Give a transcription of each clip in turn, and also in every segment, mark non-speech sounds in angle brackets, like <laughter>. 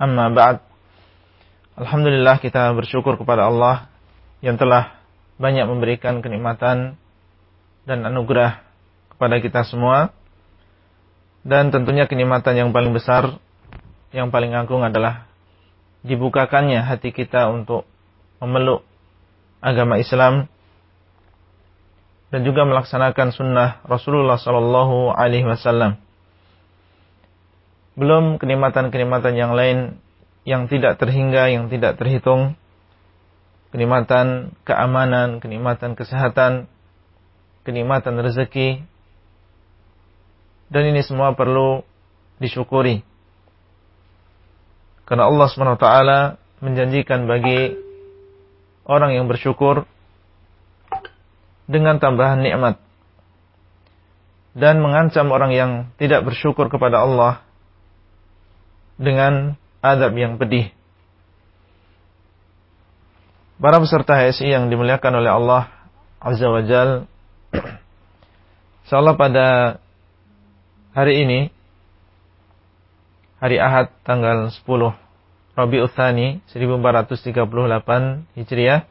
amma ba'd Alhamdulillah kita bersyukur kepada Allah yang telah banyak memberikan kenikmatan dan anugerah kepada kita semua dan tentunya kenikmatan yang paling besar, yang paling agung adalah dibukakannya hati kita untuk memeluk agama Islam dan juga melaksanakan sunnah Rasulullah Sallallahu Alaihi Wasallam. Belum kenikmatan-kenikmatan yang lain yang tidak terhingga, yang tidak terhitung, kenikmatan keamanan, kenikmatan kesehatan, kenikmatan rezeki, dan ini semua perlu disyukuri. Karena Allah SWT menjanjikan bagi orang yang bersyukur dengan tambahan nikmat dan mengancam orang yang tidak bersyukur kepada Allah dengan adab yang pedih. Para peserta HSI yang dimuliakan oleh Allah Azza wa Jal <clears throat> Insyaallah pada hari ini hari Ahad tanggal 10 Rabiul Tsani 1438 Hijriah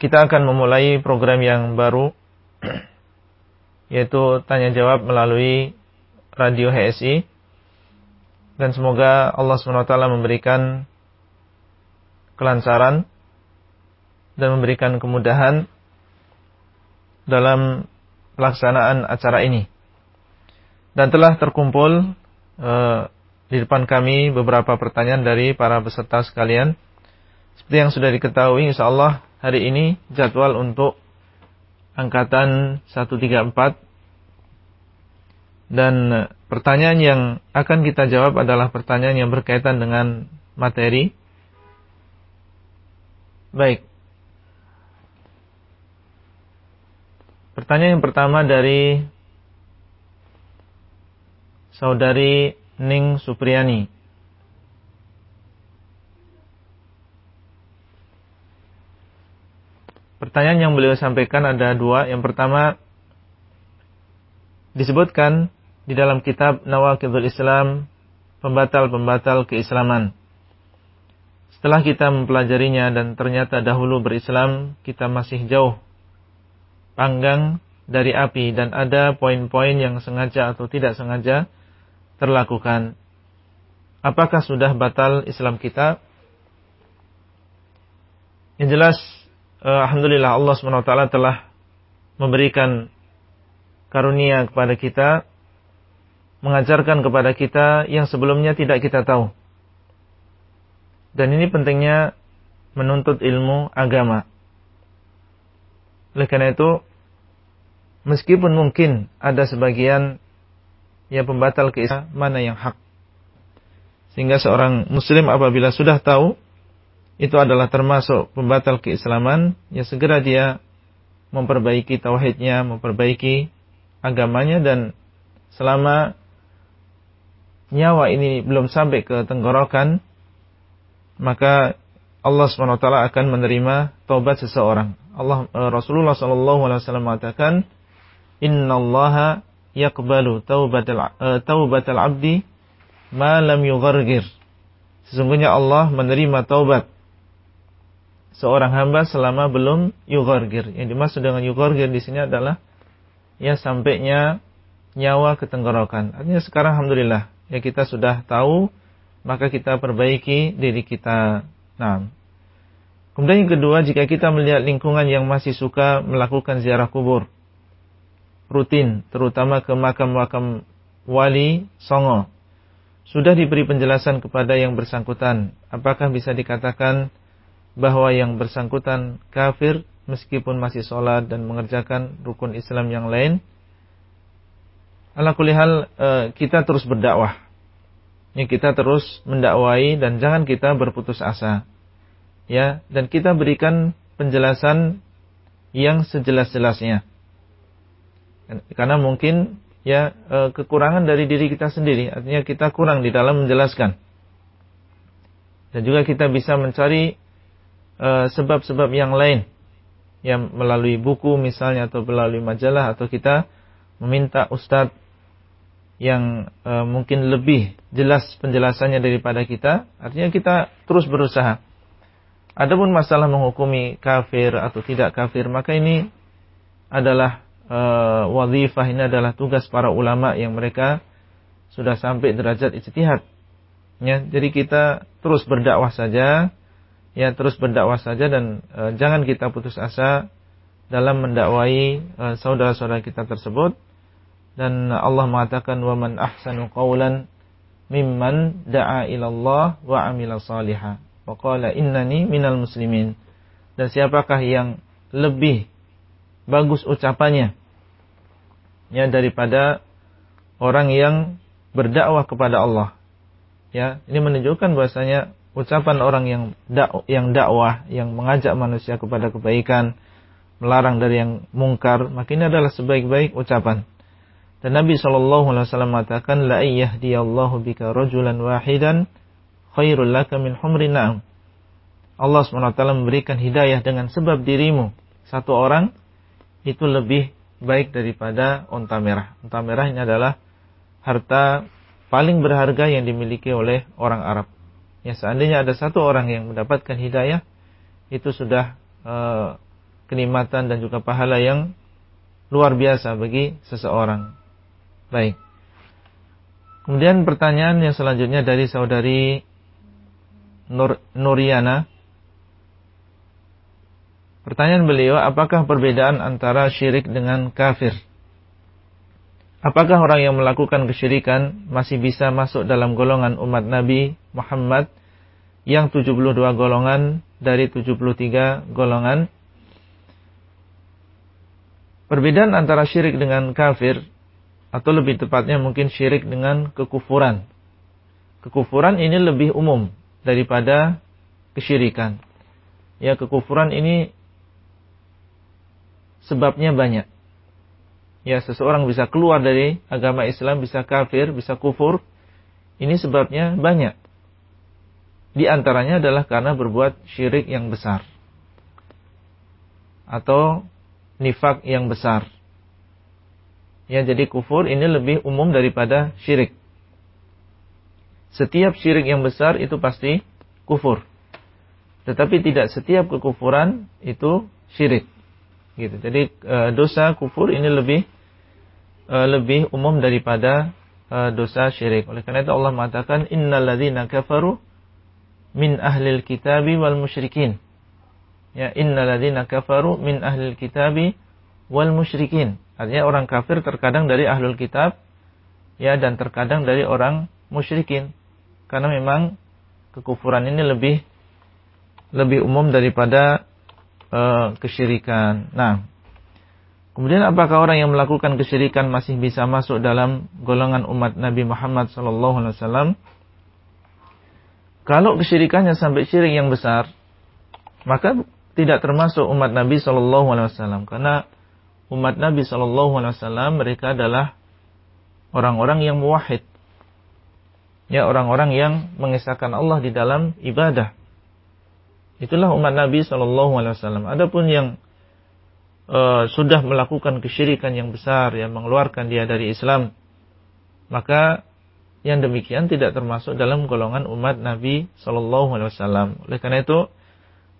kita akan memulai program yang baru <clears throat> yaitu tanya jawab melalui radio HSI dan semoga Allah SWT memberikan kelancaran dan memberikan kemudahan dalam pelaksanaan acara ini. Dan telah terkumpul uh, di depan kami beberapa pertanyaan dari para peserta sekalian. Seperti yang sudah diketahui, insya Allah hari ini jadwal untuk angkatan 134 dan pertanyaan yang akan kita jawab adalah pertanyaan yang berkaitan dengan materi. Baik. Pertanyaan yang pertama dari saudari Ning Supriyani. Pertanyaan yang beliau sampaikan ada dua. Yang pertama, disebutkan di dalam kitab Nawakidul Islam, pembatal-pembatal keislaman. Setelah kita mempelajarinya dan ternyata dahulu berislam, kita masih jauh panggang dari api dan ada poin-poin yang sengaja atau tidak sengaja terlakukan. Apakah sudah batal Islam kita? Yang jelas, uh, Alhamdulillah Allah SWT telah memberikan karunia kepada kita, mengajarkan kepada kita yang sebelumnya tidak kita tahu. Dan ini pentingnya menuntut ilmu agama. Oleh karena itu, meskipun mungkin ada sebagian yang pembatal keislaman mana yang hak. Sehingga seorang muslim apabila sudah tahu itu adalah termasuk pembatal keislaman, ya segera dia memperbaiki tauhidnya, memperbaiki agamanya dan selama nyawa ini belum sampai ke tenggorokan, maka Allah SWT akan menerima taubat seseorang. Allah Rasulullah SAW mengatakan, Inna Allah yakbalu taubatal uh, taubatal abdi ma lam yughargir. Sesungguhnya Allah menerima taubat seorang hamba selama belum yughargir. Yang dimaksud dengan yughargir di sini adalah ya sampainya nyawa ke tenggorokan. Artinya sekarang alhamdulillah ya kita sudah tahu maka kita perbaiki diri kita. Nah, kemudian yang kedua jika kita melihat lingkungan yang masih suka melakukan ziarah kubur rutin, terutama ke makam-makam wali songo. Sudah diberi penjelasan kepada yang bersangkutan, apakah bisa dikatakan bahwa yang bersangkutan kafir meskipun masih sholat dan mengerjakan rukun Islam yang lain? Ala kulihal eh, kita terus berdakwah. Ini kita terus mendakwai dan jangan kita berputus asa. Ya, dan kita berikan penjelasan yang sejelas-jelasnya. Karena mungkin ya e, kekurangan dari diri kita sendiri, artinya kita kurang di dalam menjelaskan. Dan juga kita bisa mencari e, sebab-sebab yang lain yang melalui buku misalnya atau melalui majalah atau kita meminta ustadz yang e, mungkin lebih jelas penjelasannya daripada kita, artinya kita terus berusaha. Adapun masalah menghukumi kafir atau tidak kafir, maka ini adalah e, wadhifah, ini adalah tugas para ulama yang mereka sudah sampai derajat ijtihad. Ya, jadi kita terus berdakwah saja, ya terus berdakwah saja dan e, jangan kita putus asa dalam mendakwai saudara-saudara kita tersebut dan Allah mengatakan wa man ahsanu qawlan mimman da'a ila Allah wa amila salihah wa qala innani minal muslimin. Dan siapakah yang lebih bagus ucapannya? Ya daripada orang yang berdakwah kepada Allah. Ya ini menunjukkan bahwasanya ucapan orang yang dak yang dakwah yang mengajak manusia kepada kebaikan melarang dari yang mungkar maka ini adalah sebaik-baik ucapan dan Nabi SAW mengatakan, La yahdiyallahu bika rajulan wahidan khairul laka min humri na'am. Allah SWT memberikan hidayah dengan sebab dirimu. Satu orang itu lebih baik daripada onta merah. Onta merah ini adalah harta paling berharga yang dimiliki oleh orang Arab. Ya seandainya ada satu orang yang mendapatkan hidayah, itu sudah uh, kenikmatan dan juga pahala yang luar biasa bagi seseorang. Baik. Kemudian pertanyaan yang selanjutnya dari saudari Nur, Nuriana. Pertanyaan beliau, apakah perbedaan antara syirik dengan kafir? Apakah orang yang melakukan kesyirikan masih bisa masuk dalam golongan umat Nabi Muhammad yang 72 golongan dari 73 golongan? Perbedaan antara syirik dengan kafir atau lebih tepatnya mungkin syirik dengan kekufuran. Kekufuran ini lebih umum daripada kesyirikan. Ya, kekufuran ini sebabnya banyak. Ya, seseorang bisa keluar dari agama Islam, bisa kafir, bisa kufur. Ini sebabnya banyak. Di antaranya adalah karena berbuat syirik yang besar. Atau nifak yang besar Ya, jadi kufur ini lebih umum daripada syirik. Setiap syirik yang besar itu pasti kufur. Tetapi tidak setiap kekufuran itu syirik. Gitu. Jadi e, dosa kufur ini lebih e, lebih umum daripada e, dosa syirik. Oleh karena itu Allah mengatakan innalladzina kafaru min ahlil kitabi wal musyrikin. Ya, innalladzina kafaru min ahlil kitabi wal musyrikin. Artinya orang kafir terkadang dari ahlul kitab ya dan terkadang dari orang musyrikin. Karena memang kekufuran ini lebih lebih umum daripada uh, kesyirikan. Nah, kemudian apakah orang yang melakukan kesyirikan masih bisa masuk dalam golongan umat Nabi Muhammad SAW? Kalau kesyirikannya sampai syirik yang besar, maka tidak termasuk umat Nabi SAW karena umat Nabi Shallallahu Alaihi Wasallam mereka adalah orang-orang yang muwahhid, ya orang-orang yang mengesahkan Allah di dalam ibadah. Itulah umat Nabi Shallallahu Alaihi Wasallam. Adapun yang uh, sudah melakukan kesyirikan yang besar yang mengeluarkan dia dari Islam, maka yang demikian tidak termasuk dalam golongan umat Nabi Shallallahu Alaihi Wasallam. Oleh karena itu,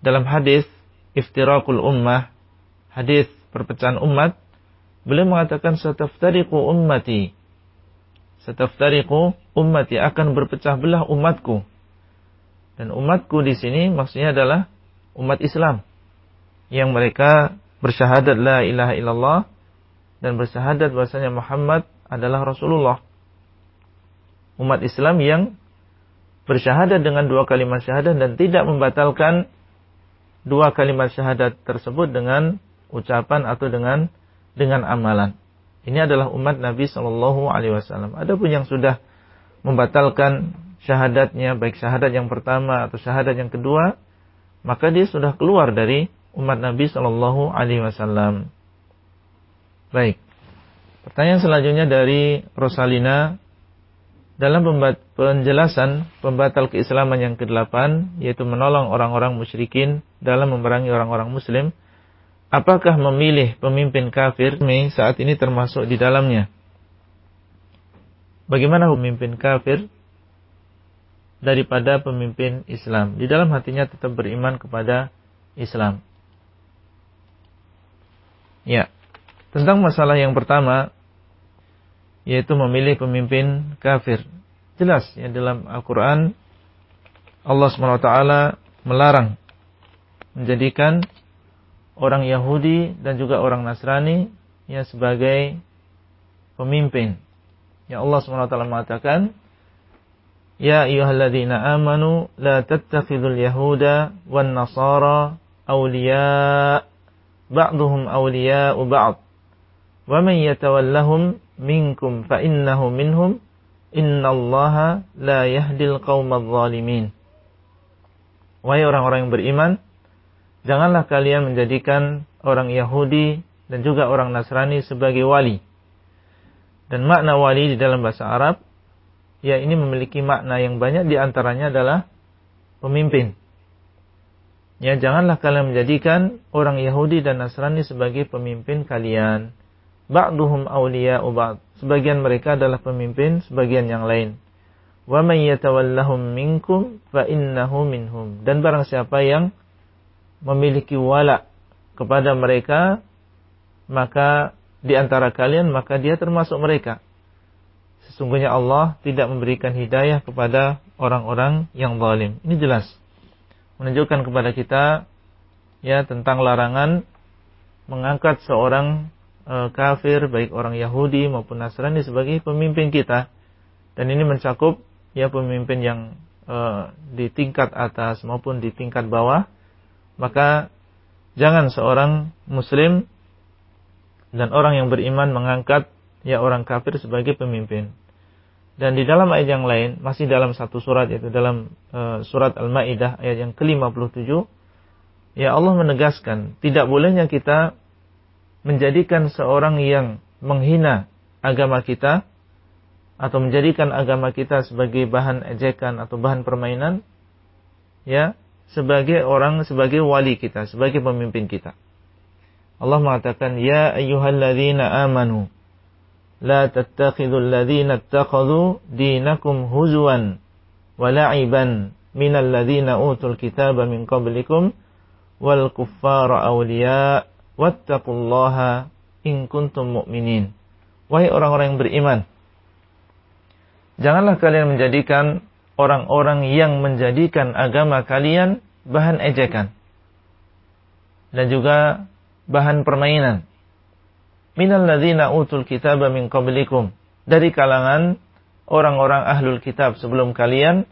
dalam hadis iftirakul ummah, hadis perpecahan umat, beliau mengatakan sataftariqu ummati. Sataftariqu ummati akan berpecah belah umatku. Dan umatku di sini maksudnya adalah umat Islam yang mereka bersyahadat la ilaha illallah dan bersyahadat bahwasanya Muhammad adalah Rasulullah. Umat Islam yang bersyahadat dengan dua kalimat syahadat dan tidak membatalkan dua kalimat syahadat tersebut dengan ucapan atau dengan dengan amalan. Ini adalah umat Nabi Shallallahu Alaihi Wasallam. Adapun yang sudah membatalkan syahadatnya, baik syahadat yang pertama atau syahadat yang kedua, maka dia sudah keluar dari umat Nabi Shallallahu Alaihi Wasallam. Baik. Pertanyaan selanjutnya dari Rosalina dalam penjelasan pembatal keislaman yang ke-8 yaitu menolong orang-orang musyrikin dalam memerangi orang-orang muslim apakah memilih pemimpin kafir saat ini termasuk di dalamnya bagaimana pemimpin kafir daripada pemimpin Islam. Di dalam hatinya tetap beriman kepada Islam. Ya. Tentang masalah yang pertama yaitu memilih pemimpin kafir. Jelas ya dalam Al-Qur'an Allah SWT melarang menjadikan orang Yahudi dan juga orang Nasrani ya sebagai pemimpin. Ya Allah SWT mengatakan Ya ayyuhalladzina amanu la tattakhidul yahuda wan nasara awliya ba'duhum awliya'u ba'd wa man yatawallahum minkum fa innahu minhum innallaha la yahdil qaumadh dhalimin Wahai orang-orang yang beriman janganlah kalian menjadikan orang Yahudi dan juga orang Nasrani sebagai wali dan makna wali di dalam bahasa Arab ya ini memiliki makna yang banyak di antaranya adalah pemimpin. Ya, janganlah kalian menjadikan orang Yahudi dan Nasrani sebagai pemimpin kalian. Ba'duhum awliya'u ba'd. Sebagian mereka adalah pemimpin, sebagian yang lain. Wa man yatawallahum minkum fa innahu minhum. Dan barang siapa yang memiliki wala kepada mereka, maka di antara kalian maka dia termasuk mereka sesungguhnya Allah tidak memberikan hidayah kepada orang-orang yang zalim. Ini jelas. Menunjukkan kepada kita ya tentang larangan mengangkat seorang e, kafir baik orang Yahudi maupun Nasrani sebagai pemimpin kita. Dan ini mencakup ya pemimpin yang e, di tingkat atas maupun di tingkat bawah. Maka jangan seorang muslim dan orang yang beriman mengangkat ya orang kafir sebagai pemimpin. Dan di dalam ayat yang lain, masih dalam satu surat yaitu dalam uh, surat Al-Maidah ayat yang ke-57, ya Allah menegaskan tidak bolehnya kita menjadikan seorang yang menghina agama kita atau menjadikan agama kita sebagai bahan ejekan atau bahan permainan ya sebagai orang sebagai wali kita, sebagai pemimpin kita. Allah mengatakan, "Ya ayyuhalladzina amanu la tattakhidul ladzina ittakhadhu dinakum huzwan wa la'iban minal ladzina utul kitaba min qablikum wal kuffara awliya wattaqullaha in kuntum mu'minin." Wahai orang-orang yang beriman, janganlah kalian menjadikan orang-orang yang menjadikan agama kalian bahan ejekan. Dan juga bahan permainan. Minal ladzina utul kitaba min qablikum. Dari kalangan orang-orang ahlul kitab sebelum kalian.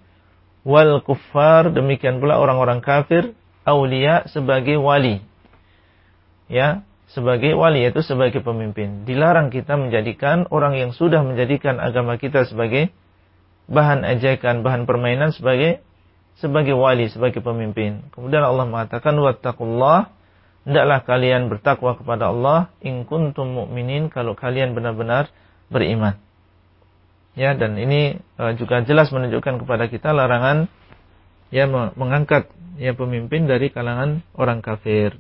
Wal kuffar demikian pula orang-orang kafir aulia sebagai wali. Ya sebagai wali yaitu sebagai pemimpin. Dilarang kita menjadikan orang yang sudah menjadikan agama kita sebagai bahan ejekan bahan permainan sebagai sebagai wali sebagai pemimpin kemudian Allah mengatakan wattaqullah hendaklah kalian bertakwa kepada Allah in kuntum mu'minin kalau kalian benar-benar beriman. Ya, dan ini uh, juga jelas menunjukkan kepada kita larangan ya mengangkat ya pemimpin dari kalangan orang kafir.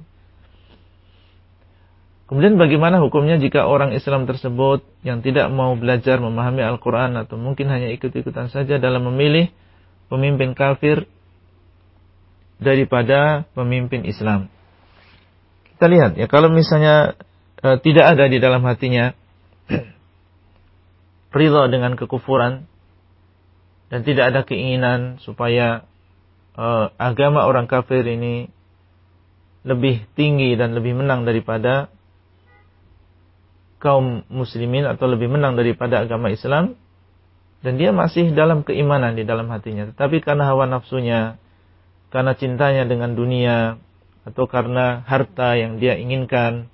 Kemudian bagaimana hukumnya jika orang Islam tersebut yang tidak mau belajar memahami Al-Quran atau mungkin hanya ikut-ikutan saja dalam memilih pemimpin kafir daripada pemimpin Islam. Kita lihat ya kalau misalnya e, tidak ada di dalam hatinya <clears throat> ridha dengan kekufuran dan tidak ada keinginan supaya e, agama orang kafir ini lebih tinggi dan lebih menang daripada kaum muslimin atau lebih menang daripada agama Islam dan dia masih dalam keimanan di dalam hatinya tetapi karena hawa nafsunya karena cintanya dengan dunia atau karena harta yang dia inginkan,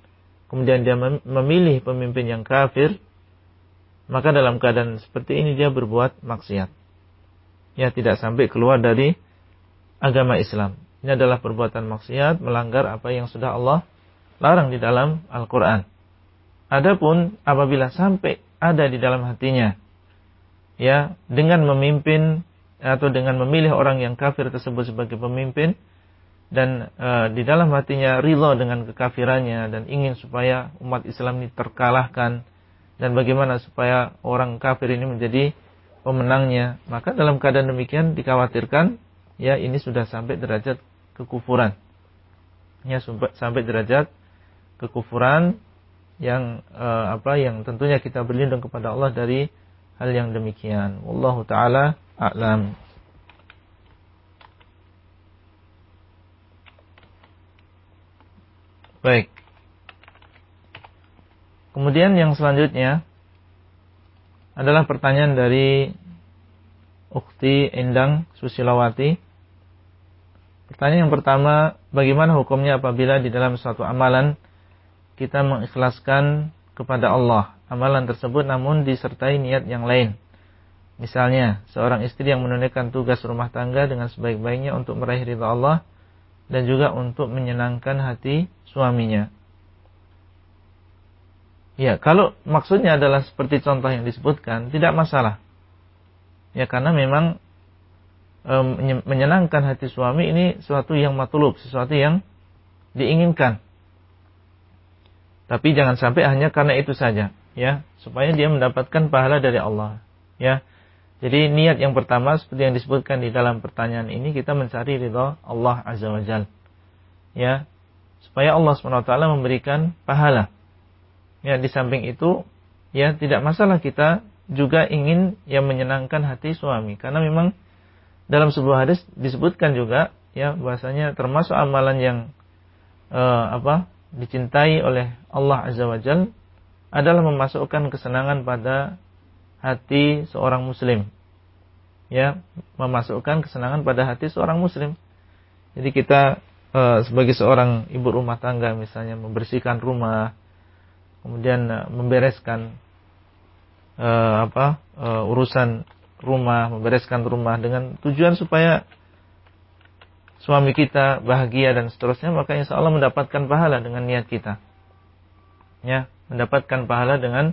kemudian dia memilih pemimpin yang kafir, maka dalam keadaan seperti ini dia berbuat maksiat. ya tidak sampai keluar dari agama Islam. Ini adalah perbuatan maksiat, melanggar apa yang sudah Allah larang di dalam Al-Quran. Adapun apabila sampai ada di dalam hatinya, ya dengan memimpin atau dengan memilih orang yang kafir tersebut sebagai pemimpin dan e, di dalam hatinya ridho dengan kekafirannya dan ingin supaya umat Islam ini terkalahkan dan bagaimana supaya orang kafir ini menjadi pemenangnya maka dalam keadaan demikian dikhawatirkan ya ini sudah sampai derajat kekufuran. Ya sampai derajat kekufuran yang e, apa yang tentunya kita berlindung kepada Allah dari hal yang demikian. Wallahu taala a'lam. Baik. Kemudian yang selanjutnya adalah pertanyaan dari Ukti Endang Susilawati. Pertanyaan yang pertama, bagaimana hukumnya apabila di dalam suatu amalan kita mengikhlaskan kepada Allah amalan tersebut namun disertai niat yang lain. Misalnya, seorang istri yang menunaikan tugas rumah tangga dengan sebaik-baiknya untuk meraih ridha Allah dan juga untuk menyenangkan hati suaminya. Ya, kalau maksudnya adalah seperti contoh yang disebutkan, tidak masalah. Ya, karena memang e, menyenangkan hati suami ini sesuatu yang matulub, sesuatu yang diinginkan. Tapi jangan sampai hanya karena itu saja ya. Supaya dia mendapatkan pahala dari Allah ya. Jadi niat yang pertama seperti yang disebutkan di dalam pertanyaan ini kita mencari ridha Allah azza wajal ya. Supaya Allah swt memberikan pahala ya. Di samping itu ya tidak masalah kita juga ingin yang menyenangkan hati suami. Karena memang dalam sebuah hadis disebutkan juga ya bahasanya termasuk amalan yang uh, apa dicintai oleh Allah azza wajal adalah memasukkan kesenangan pada hati seorang muslim. Ya, memasukkan kesenangan pada hati seorang muslim. Jadi kita e, sebagai seorang ibu rumah tangga misalnya membersihkan rumah, kemudian e, membereskan e, apa e, urusan rumah, membereskan rumah dengan tujuan supaya suami kita bahagia dan seterusnya, maka insya Allah mendapatkan pahala dengan niat kita. Ya, mendapatkan pahala dengan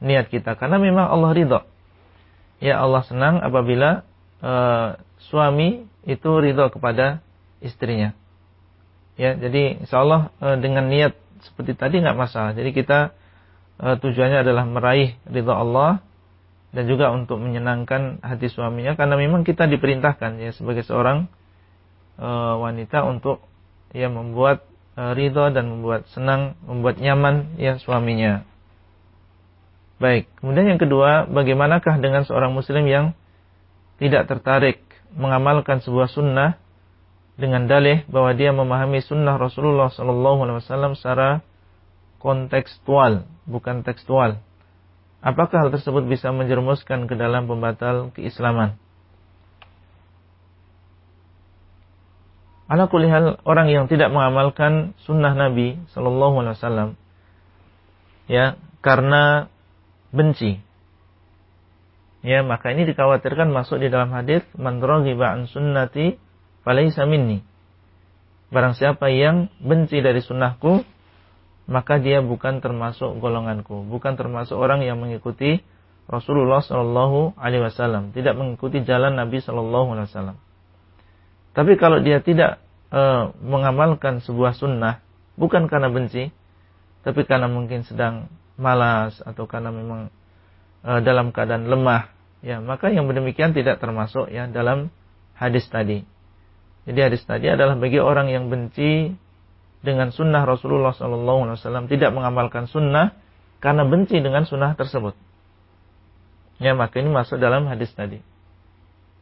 niat kita karena memang Allah ridho. Ya Allah senang apabila uh, suami itu ridho kepada istrinya. Ya, jadi insya Allah uh, dengan niat seperti tadi nggak masalah. Jadi kita uh, tujuannya adalah meraih ridho Allah dan juga untuk menyenangkan hati suaminya karena memang kita diperintahkan ya sebagai seorang uh, wanita untuk ya membuat Eh, ridho dan membuat senang, membuat nyaman ya suaminya. Baik, kemudian yang kedua, bagaimanakah dengan seorang muslim yang tidak tertarik mengamalkan sebuah sunnah dengan dalih bahwa dia memahami sunnah Rasulullah SAW secara kontekstual, bukan tekstual. Apakah hal tersebut bisa menjerumuskan ke dalam pembatal keislaman? Ala kulihal orang yang tidak mengamalkan sunnah Nabi Shallallahu Alaihi Wasallam, ya karena benci, ya maka ini dikhawatirkan masuk di dalam hadis mandrogi ba'an sunnati falaisa minni. Barang siapa yang benci dari sunnahku, maka dia bukan termasuk golonganku, bukan termasuk orang yang mengikuti Rasulullah Shallallahu Alaihi Wasallam, tidak mengikuti jalan Nabi Shallallahu Alaihi Wasallam. Tapi kalau dia tidak e, mengamalkan sebuah sunnah, bukan karena benci, tapi karena mungkin sedang malas atau karena memang e, dalam keadaan lemah, ya maka yang demikian tidak termasuk ya dalam hadis tadi. Jadi hadis tadi adalah bagi orang yang benci dengan sunnah Rasulullah SAW tidak mengamalkan sunnah karena benci dengan sunnah tersebut. Ya maka ini masuk dalam hadis tadi.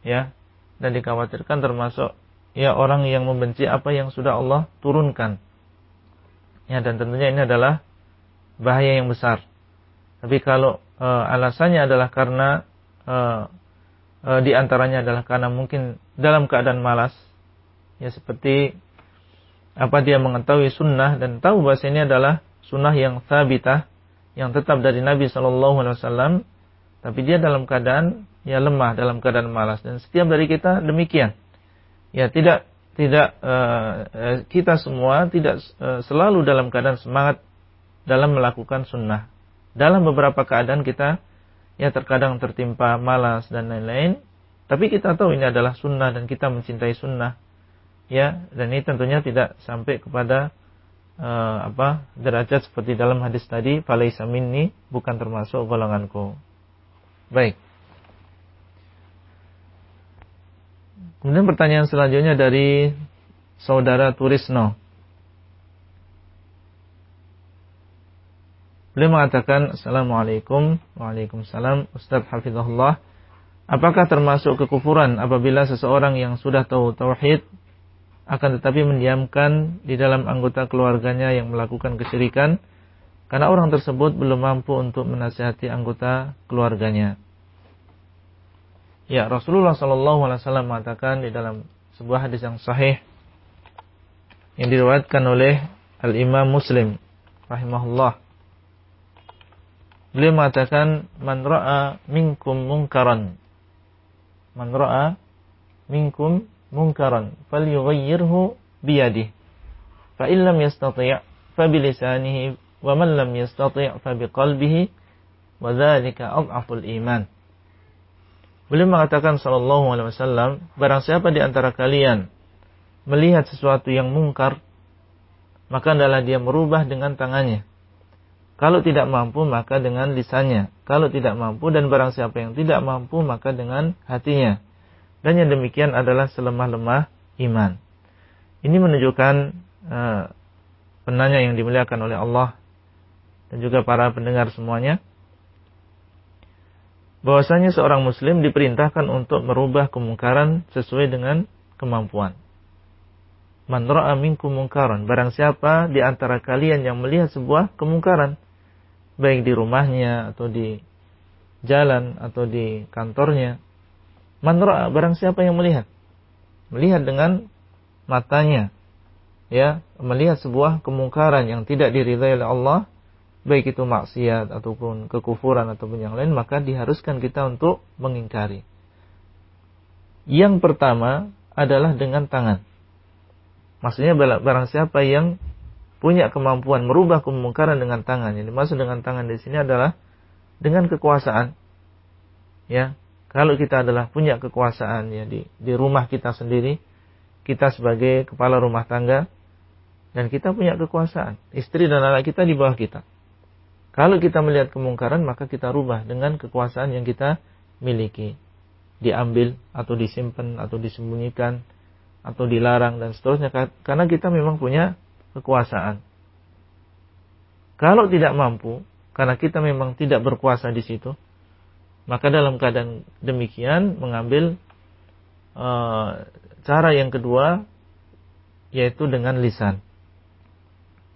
Ya, dan dikhawatirkan termasuk ya orang yang membenci apa yang sudah Allah turunkan. Ya dan tentunya ini adalah bahaya yang besar. Tapi kalau e, alasannya adalah karena e, e, di antaranya adalah karena mungkin dalam keadaan malas, ya seperti apa dia mengetahui sunnah dan tahu bahwa ini adalah sunnah yang sabitah yang tetap dari Nabi Shallallahu Alaihi Wasallam, tapi dia dalam keadaan ya lemah, dalam keadaan malas dan setiap dari kita demikian. Ya tidak tidak uh, kita semua tidak uh, selalu dalam keadaan semangat dalam melakukan sunnah. Dalam beberapa keadaan kita ya terkadang tertimpa malas dan lain-lain, tapi kita tahu ini adalah sunnah dan kita mencintai sunnah. Ya, dan ini tentunya tidak sampai kepada uh, apa derajat seperti dalam hadis tadi, falaisa minni bukan termasuk golonganku. Baik. Kemudian pertanyaan selanjutnya dari saudara Turisno. Beliau mengatakan, Assalamualaikum, Waalaikumsalam, Ustaz Hafizahullah. Apakah termasuk kekufuran apabila seseorang yang sudah tahu tauhid akan tetapi mendiamkan di dalam anggota keluarganya yang melakukan kesyirikan karena orang tersebut belum mampu untuk menasihati anggota keluarganya. Ya, Rasulullah Shallallahu alaihi wasallam mengatakan di dalam sebuah hadis yang sahih yang diriwayatkan oleh Al-Imam Muslim rahimahullah. Beliau mengatakan man ra'a minkum munkaran. Man ra'a minkum munkaran falyughayyirhu biyadihi. Fa in lam yastati' fa bilisanihi wa man lam yastati' fa biqalbihi wa dzalika adhaful iman Beliau mengatakan sallallahu alaihi wasallam barang siapa di antara kalian melihat sesuatu yang mungkar maka adalah dia merubah dengan tangannya kalau tidak mampu maka dengan lisannya. Kalau tidak mampu dan barang siapa yang tidak mampu maka dengan hatinya. Dan yang demikian adalah selemah-lemah iman. Ini menunjukkan uh, penanya yang dimuliakan oleh Allah dan juga para pendengar semuanya bahwasanya seorang muslim diperintahkan untuk merubah kemungkaran sesuai dengan kemampuan. Man ra'a minkum mungkaran, barang siapa di antara kalian yang melihat sebuah kemungkaran, baik di rumahnya atau di jalan atau di kantornya. Manra barang siapa yang melihat, melihat dengan matanya, ya, melihat sebuah kemungkaran yang tidak diridhai oleh Allah, baik itu maksiat ataupun kekufuran ataupun yang lain, maka diharuskan kita untuk mengingkari. Yang pertama adalah dengan tangan. Maksudnya barang siapa yang punya kemampuan merubah kemungkaran dengan tangan. Yang dimaksud dengan tangan di sini adalah dengan kekuasaan. Ya, kalau kita adalah punya kekuasaan ya di di rumah kita sendiri, kita sebagai kepala rumah tangga dan kita punya kekuasaan. Istri dan anak kita di bawah kita. Kalau kita melihat kemungkaran maka kita rubah dengan kekuasaan yang kita miliki. Diambil atau disimpan atau disembunyikan atau dilarang dan seterusnya karena kita memang punya kekuasaan. Kalau tidak mampu, karena kita memang tidak berkuasa di situ, maka dalam keadaan demikian mengambil uh, cara yang kedua yaitu dengan lisan.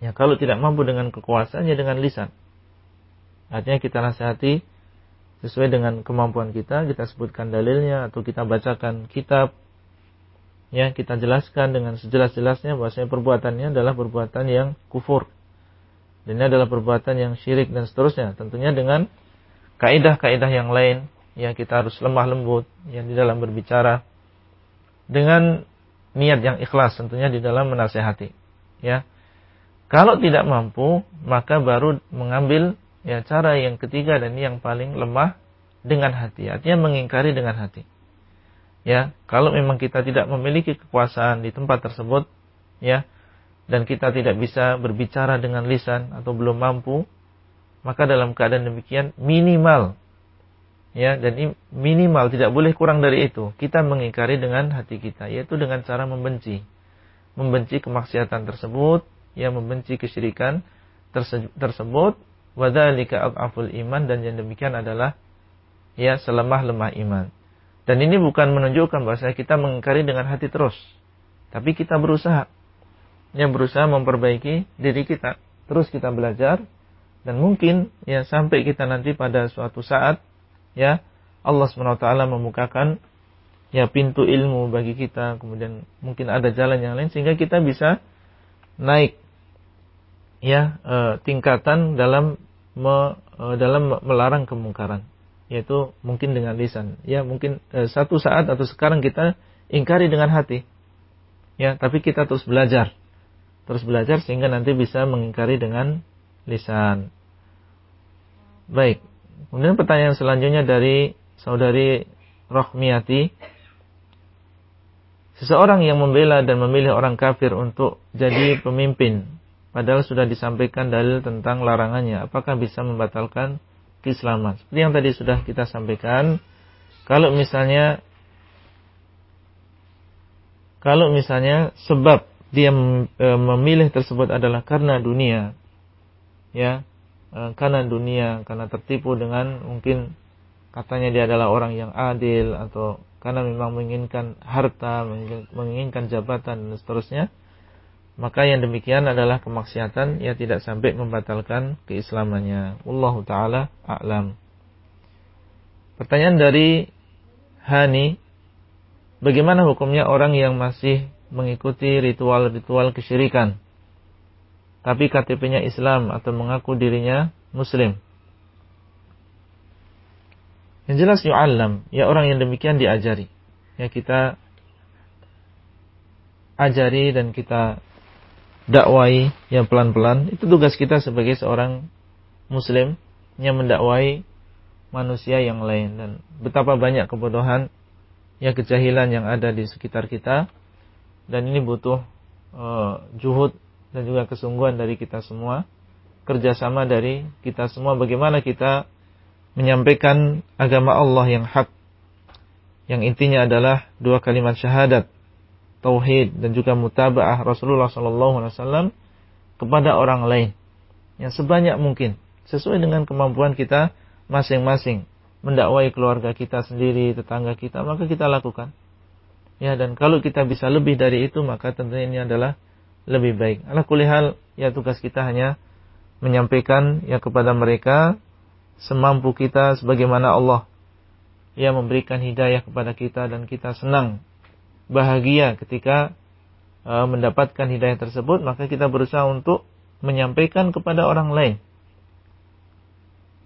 Ya, kalau tidak mampu dengan kekuasaan ya dengan lisan. Artinya kita nasihati sesuai dengan kemampuan kita, kita sebutkan dalilnya atau kita bacakan kitab ya kita jelaskan dengan sejelas-jelasnya bahwasanya perbuatannya adalah perbuatan yang kufur. Dan ini adalah perbuatan yang syirik dan seterusnya. Tentunya dengan kaidah-kaidah yang lain ya kita harus lemah lembut ya di dalam berbicara dengan niat yang ikhlas tentunya di dalam menasehati. Ya. Kalau tidak mampu, maka baru mengambil ya cara yang ketiga dan yang paling lemah dengan hati. Artinya mengingkari dengan hati. Ya kalau memang kita tidak memiliki kekuasaan di tempat tersebut ya dan kita tidak bisa berbicara dengan lisan atau belum mampu maka dalam keadaan demikian minimal ya dan minimal tidak boleh kurang dari itu. Kita mengingkari dengan hati kita yaitu dengan cara membenci. Membenci kemaksiatan tersebut ya membenci kesyirikan tersebut wadzalika aful iman dan yang demikian adalah ya selemah-lemah iman dan ini bukan menunjukkan bahwa kita mengingkari dengan hati terus. Tapi kita berusaha. Yang berusaha memperbaiki diri kita. Terus kita belajar. Dan mungkin ya sampai kita nanti pada suatu saat ya Allah SWT membukakan ya pintu ilmu bagi kita. Kemudian mungkin ada jalan yang lain sehingga kita bisa naik ya e, tingkatan dalam me, e, dalam melarang kemungkaran. yaitu mungkin dengan lisan. Ya, mungkin eh, satu saat atau sekarang kita ingkari dengan hati. Ya, tapi kita terus belajar. Terus belajar sehingga nanti bisa mengingkari dengan lisan. Baik. Kemudian pertanyaan selanjutnya dari saudari Rohmiati. Seseorang yang membela dan memilih orang kafir untuk jadi pemimpin, padahal sudah disampaikan dalil tentang larangannya, apakah bisa membatalkan keislaman. Seperti yang tadi sudah kita sampaikan, kalau misalnya kalau misalnya sebab dia e, memilih tersebut adalah karena dunia, ya, e, karena dunia, karena tertipu dengan mungkin katanya dia adalah orang yang adil atau karena memang menginginkan harta, menginginkan jabatan dan seterusnya, maka yang demikian adalah kemaksiatan yang tidak sampai membatalkan keislamannya. Allah taala a'lam. Pertanyaan dari Hani, bagaimana hukumnya orang yang masih mengikuti ritual-ritual kesyirikan tapi KTP-nya Islam atau mengaku dirinya muslim? Yang jelas yu'allam, ya orang yang demikian diajari. Ya kita ajari dan kita dakwai yang pelan-pelan. Itu tugas kita sebagai seorang muslim yang mendakwai manusia yang lain. Dan betapa banyak kebodohan ya kejahilan yang ada di sekitar kita. Dan ini butuh uh, juhud dan juga kesungguhan dari kita semua. Kerjasama dari kita semua. Bagaimana kita menyampaikan agama Allah yang hak. Yang intinya adalah dua kalimat syahadat tauhid dan juga mutabaah Rasulullah sallallahu alaihi wasallam kepada orang lain yang sebanyak mungkin sesuai dengan kemampuan kita masing-masing mendakwai keluarga kita sendiri, tetangga kita, maka kita lakukan. Ya, dan kalau kita bisa lebih dari itu, maka tentunya ini adalah lebih baik. Ala kulihal, ya tugas kita hanya menyampaikan ya kepada mereka semampu kita sebagaimana Allah ya memberikan hidayah kepada kita dan kita senang bahagia ketika uh, mendapatkan hidayah tersebut, maka kita berusaha untuk menyampaikan kepada orang lain.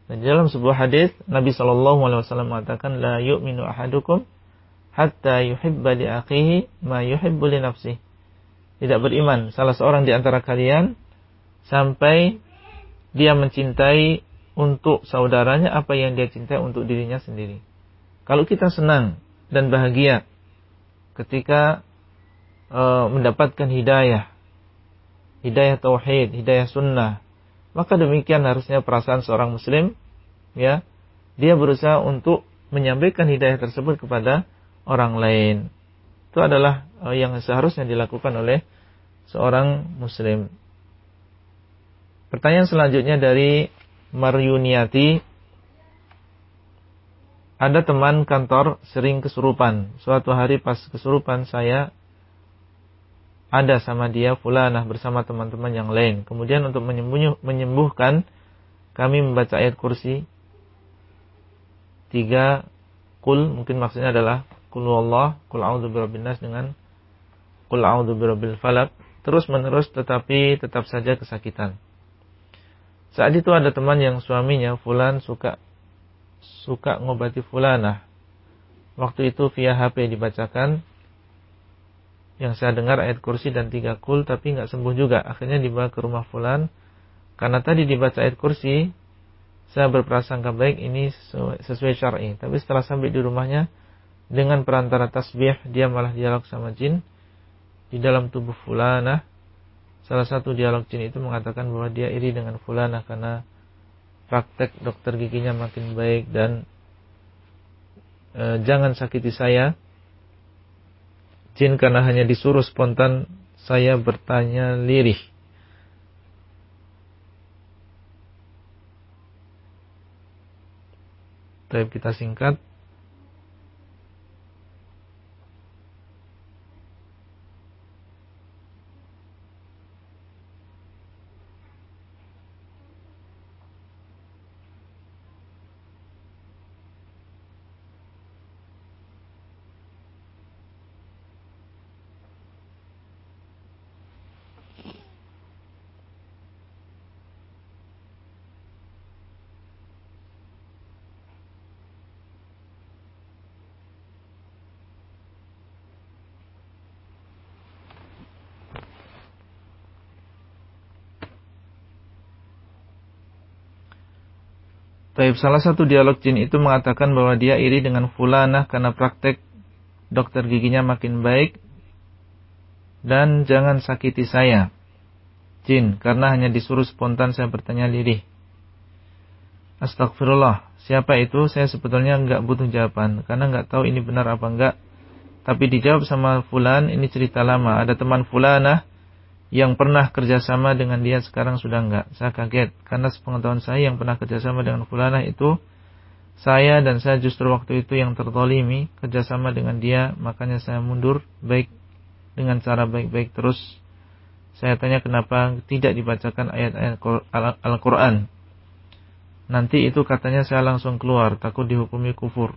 Dan dalam sebuah hadis Nabi Shallallahu Alaihi Wasallam mengatakan, ahadukum hatta yuhibba li akhihi ma yuhibbu li nafsihi. Tidak beriman salah seorang di antara kalian sampai dia mencintai untuk saudaranya apa yang dia cintai untuk dirinya sendiri. Kalau kita senang dan bahagia ketika uh, mendapatkan hidayah, hidayah tauhid, hidayah sunnah, maka demikian harusnya perasaan seorang muslim, ya, dia berusaha untuk menyampaikan hidayah tersebut kepada orang lain. Itu adalah uh, yang seharusnya dilakukan oleh seorang muslim. Pertanyaan selanjutnya dari Maryuniati ada teman kantor sering kesurupan. Suatu hari pas kesurupan saya ada sama dia fulanah bersama teman-teman yang lain. Kemudian untuk menyembuhkan kami membaca ayat kursi tiga kul mungkin maksudnya adalah kul Allah kul a'udzu birabbin nas dengan kul a'udzu birabbil falak terus menerus tetapi tetap saja kesakitan. Saat itu ada teman yang suaminya fulan suka suka ngobati fulanah. Waktu itu via HP dibacakan yang saya dengar ayat kursi dan tiga kul tapi nggak sembuh juga. Akhirnya dibawa ke rumah fulan karena tadi dibaca ayat kursi saya berprasangka baik ini sesuai, sesuai syar'i. Tapi setelah sampai di rumahnya dengan perantara tasbih dia malah dialog sama jin di dalam tubuh fulanah. Salah satu dialog jin itu mengatakan bahwa dia iri dengan fulanah karena praktek dokter giginya makin baik dan e, jangan sakiti saya. Jin karena hanya disuruh spontan saya bertanya lirih. Tapi kita singkat. Taib salah satu dialog jin itu mengatakan bahwa dia iri dengan fulanah karena praktek dokter giginya makin baik dan jangan sakiti saya. Jin, karena hanya disuruh spontan saya bertanya lirih. Astagfirullah, siapa itu? Saya sebetulnya nggak butuh jawaban karena nggak tahu ini benar apa enggak. Tapi dijawab sama fulan, ini cerita lama. Ada teman fulanah yang pernah kerjasama dengan dia sekarang sudah enggak. Saya kaget karena sepengetahuan saya yang pernah kerjasama dengan fulana itu saya dan saya justru waktu itu yang tertolimi kerjasama dengan dia makanya saya mundur baik dengan cara baik-baik terus. Saya tanya kenapa tidak dibacakan ayat-ayat Al-Quran. Nanti itu katanya saya langsung keluar takut dihukumi kufur.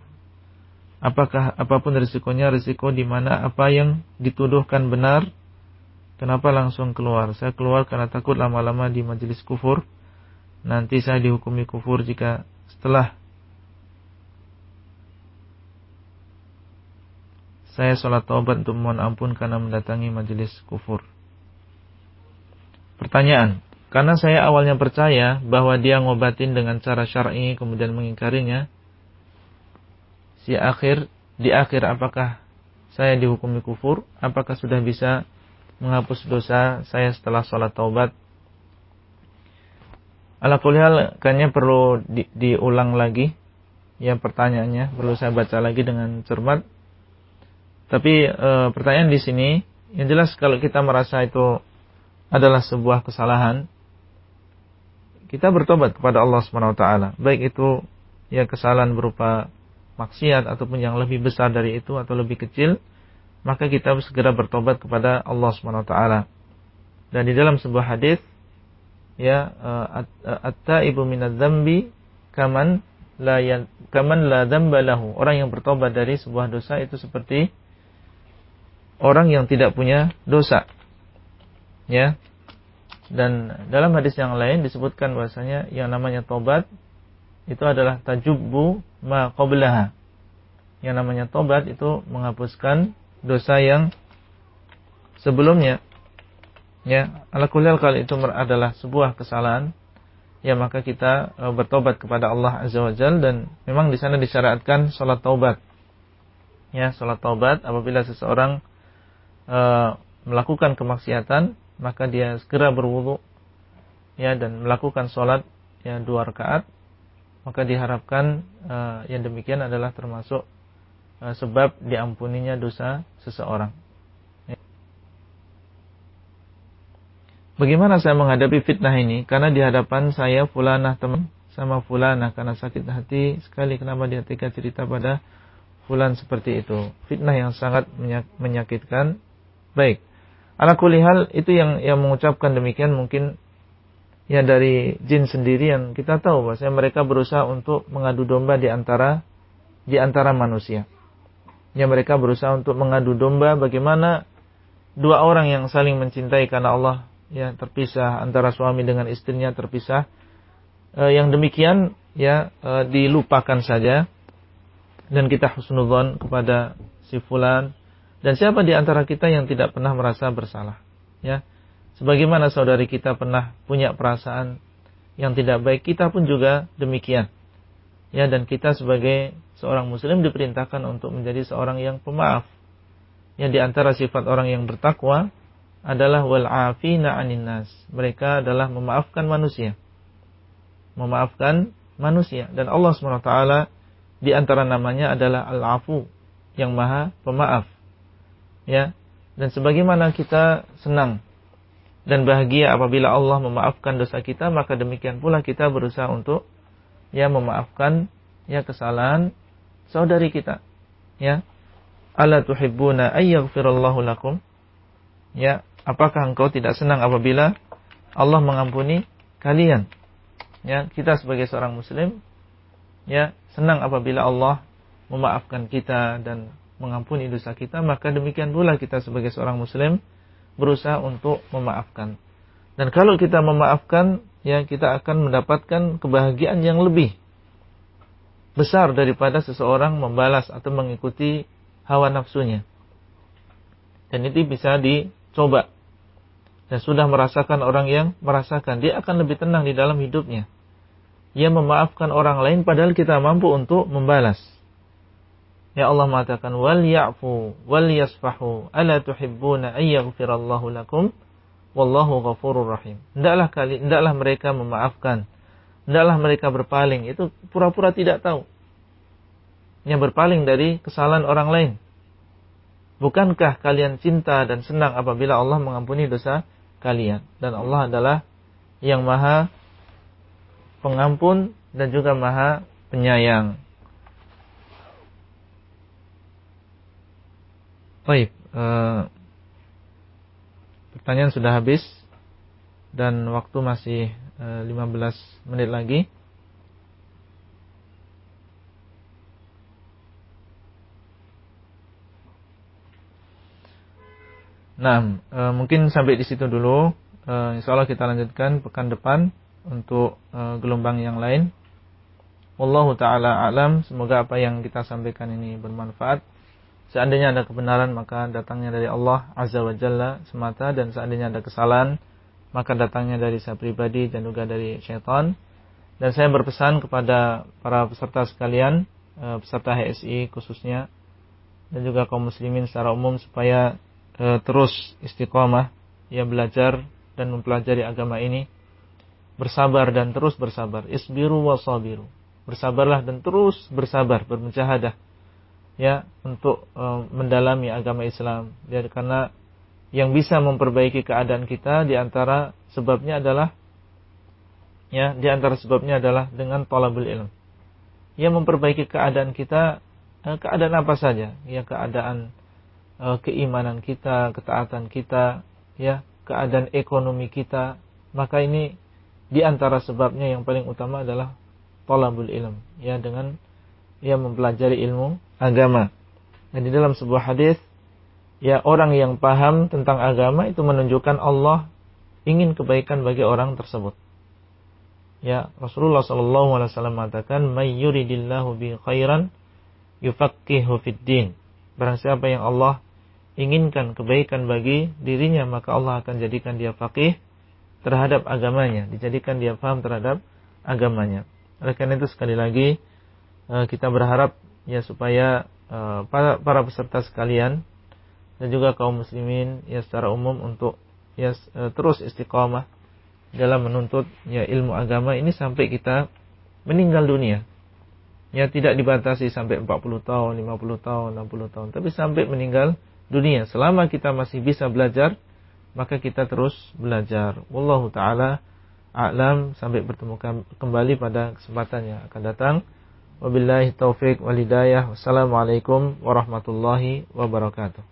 Apakah apa pun risikonya risiko di mana apa yang dituduhkan benar Kenapa langsung keluar? Saya keluar karena takut lama-lama di majelis kufur. Nanti saya dihukumi kufur jika setelah saya sholat taubat untuk mohon ampun karena mendatangi majelis kufur. Pertanyaan, karena saya awalnya percaya bahwa dia ngobatin dengan cara syar'i kemudian mengingkarinya, si akhir di akhir apakah saya dihukumi kufur? Apakah sudah bisa menghapus dosa saya setelah sholat taubat. Ala kulihal kayaknya perlu di, diulang lagi ya pertanyaannya, perlu saya baca lagi dengan cermat. Tapi e, pertanyaan di sini yang jelas kalau kita merasa itu adalah sebuah kesalahan, kita bertobat kepada Allah swt. Baik itu ya kesalahan berupa maksiat ataupun yang lebih besar dari itu atau lebih kecil, maka kita segera bertobat kepada Allah SWT. Dan di dalam sebuah hadis ya eh, at-taibu minadz-dzambi kaman la kaman la dzamba lahu. Orang yang bertobat dari sebuah dosa itu seperti orang yang tidak punya dosa. Ya. Dan dalam hadis yang lain disebutkan bahasanya yang namanya tobat itu adalah tajubbu ma qablaha. Yang namanya tobat itu menghapuskan dosa yang sebelumnya. Ya ala kulil kalau itu adalah sebuah kesalahan. Ya maka kita e, bertobat kepada Allah azza wajal dan memang di sana disyariatkan salat taubat. Ya salat taubat apabila seseorang e, melakukan kemaksiatan maka dia segera berwudu. Ya dan melakukan salat ya dua rakaat. Maka diharapkan e, yang demikian adalah termasuk sebab diampuninya dosa seseorang. Bagaimana saya menghadapi fitnah ini? Karena di hadapan saya fulanah teman sama fulanah karena sakit hati sekali kenapa dia tega cerita pada fulan seperti itu. Fitnah yang sangat menyakitkan. Baik. Ala kulihal itu yang yang mengucapkan demikian mungkin ya dari jin sendiri yang kita tahu bahwa mereka berusaha untuk mengadu domba di antara di antara manusia yang mereka berusaha untuk mengadu domba bagaimana dua orang yang saling mencintai karena Allah. Ya terpisah antara suami dengan istrinya terpisah. E, yang demikian ya e, dilupakan saja. Dan kita husnudzon kepada si fulan. Dan siapa di antara kita yang tidak pernah merasa bersalah? Ya sebagaimana saudari kita pernah punya perasaan yang tidak baik kita pun juga demikian. Ya dan kita sebagai seorang muslim diperintahkan untuk menjadi seorang yang pemaaf. Yang di antara sifat orang yang bertakwa adalah wal afina anin nas. Mereka adalah memaafkan manusia. Memaafkan manusia dan Allah SWT di antara namanya adalah Al-Afu yang Maha Pemaaf. Ya. Dan sebagaimana kita senang dan bahagia apabila Allah memaafkan dosa kita, maka demikian pula kita berusaha untuk ya memaafkan ya kesalahan saudari kita. Ya. Ala tuhibbuna ayyaghfirallahu lakum? Ya, apakah engkau tidak senang apabila Allah mengampuni kalian? Ya, kita sebagai seorang muslim ya, senang apabila Allah memaafkan kita dan mengampuni dosa kita, maka demikian pula kita sebagai seorang muslim berusaha untuk memaafkan. Dan kalau kita memaafkan, ya kita akan mendapatkan kebahagiaan yang lebih besar daripada seseorang membalas atau mengikuti hawa nafsunya. Dan itu bisa dicoba. Dan sudah merasakan orang yang merasakan, dia akan lebih tenang di dalam hidupnya. ia memaafkan orang lain padahal kita mampu untuk membalas. Ya Allah mengatakan wal ya'fu wal yasfahu ala tuhibbuna ay yaghfirallahu lakum wallahu ghafurur rahim. Hendaklah kali hendaklah mereka memaafkan. Hendaklah mereka berpaling. Itu pura-pura tidak tahu. Yang berpaling dari kesalahan orang lain. Bukankah kalian cinta dan senang apabila Allah mengampuni dosa kalian? Dan Allah adalah yang maha pengampun dan juga maha penyayang. Baik, uh, pertanyaan sudah habis dan waktu masih 15 menit lagi. Nah, uh, mungkin sampai di situ dulu. Uh, insya Allah kita lanjutkan pekan depan untuk uh, gelombang yang lain. Wallahu taala alam, semoga apa yang kita sampaikan ini bermanfaat. Seandainya ada kebenaran maka datangnya dari Allah Azza wa Jalla semata dan seandainya ada kesalahan maka datangnya dari saya pribadi dan juga dari syaitan. Dan saya berpesan kepada para peserta sekalian, eh, peserta HSI khususnya dan juga kaum muslimin secara umum supaya eh, terus istiqomah ya belajar dan mempelajari agama ini bersabar dan terus bersabar. Isbiru wa sabiru. Bersabarlah dan terus bersabar bermujahadah ya untuk uh, mendalami agama Islam. Ya karena yang bisa memperbaiki keadaan kita di antara sebabnya adalah ya di antara sebabnya adalah dengan talabul ilm. Ya memperbaiki keadaan kita uh, keadaan apa saja? Ya keadaan uh, keimanan kita ketaatan kita ya keadaan ekonomi kita. Maka ini di antara sebabnya yang paling utama adalah talabul ilm ya dengan ia mempelajari ilmu agama. Dan di dalam sebuah hadis, ya orang yang paham tentang agama itu menunjukkan Allah ingin kebaikan bagi orang tersebut. Ya, Rasulullah sallallahu alaihi wasallam mengatakan, "May yuridillahu bi khairan yufaqihu fid din." Barang siapa yang Allah inginkan kebaikan bagi dirinya, maka Allah akan jadikan dia faqih terhadap agamanya, dijadikan dia paham terhadap agamanya. Oleh karena itu sekali lagi eh, kita berharap ya supaya para para peserta sekalian dan juga kaum muslimin ya secara umum untuk ya uh, terus istiqamah dalam menuntut ya ilmu agama ini sampai kita meninggal dunia. Ya tidak dibatasi sampai 40 tahun, 50 tahun, 60 tahun, tapi sampai meninggal dunia. Selama kita masih bisa belajar, maka kita terus belajar. Wallahu taala a'lam sampai bertemu kembali pada kesempatan yang akan datang. Wabillahi taufik wal hidayah. Wassalamualaikum warahmatullahi wabarakatuh.